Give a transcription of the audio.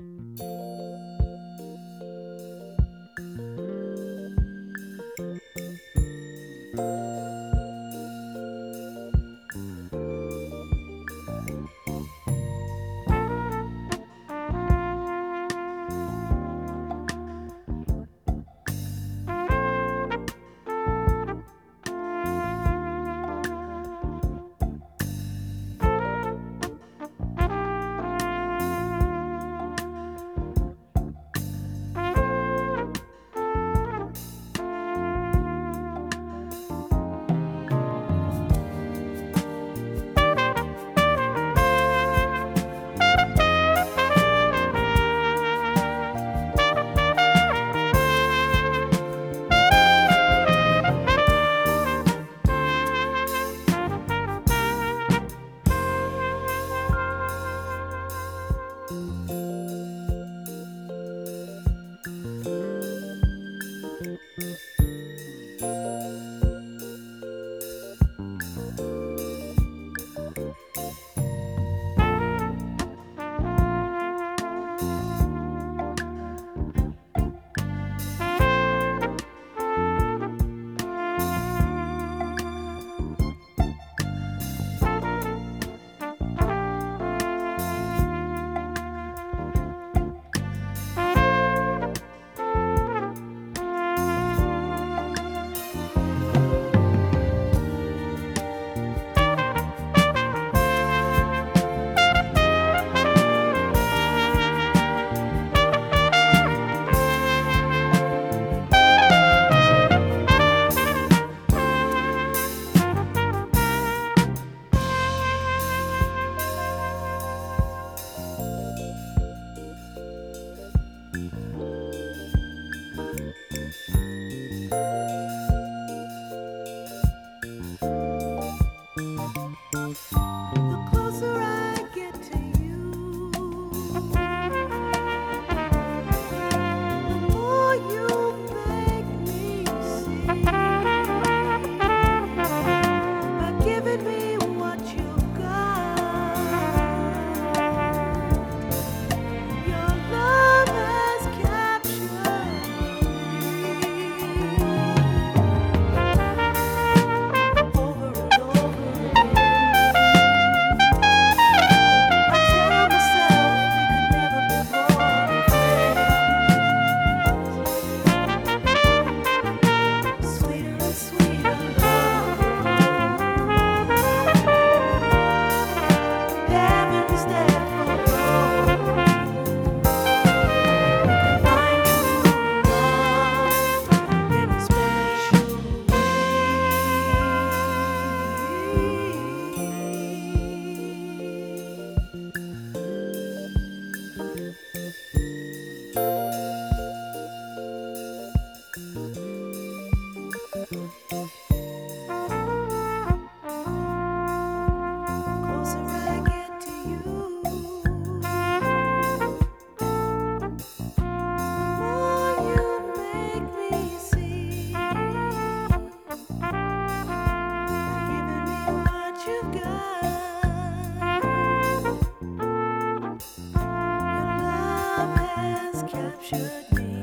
The Música captured me.